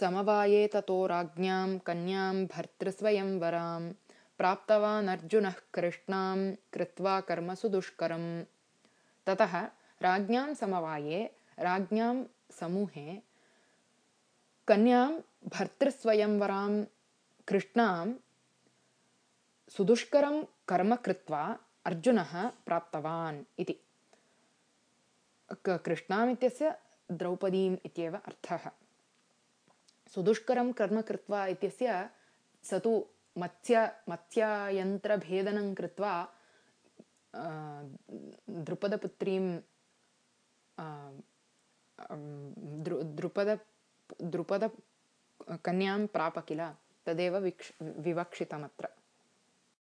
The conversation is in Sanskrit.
समवाये ततो राज्ञां कन्यां भर्तृस्वयंवरां प्राप्तवान् अर्जुनः कृष्णां कृत्वा कर्मसु दुष्करम्। ततः राज्ञां समवाये राज्ञां समूहे कन्यां भर्तृस्वयंवरां कृष्णां सुदुष्करं कर्म कृत्वा अर्जुनः प्राप्तवान् इति। कृष्णामित्यस्य द्रौपदीम् इत्येव अर्थः सुदुष्करं कर्म कृत्वा इत्यस्य स तु मत्स्य मत्स्ययन्त्रभेदनं कृत्वा द्रुपदपुत्रीं द्रु द्रुपद द्रुपदकन्यां प्राप किल तदेव विक्ष् विवक्षितमत्र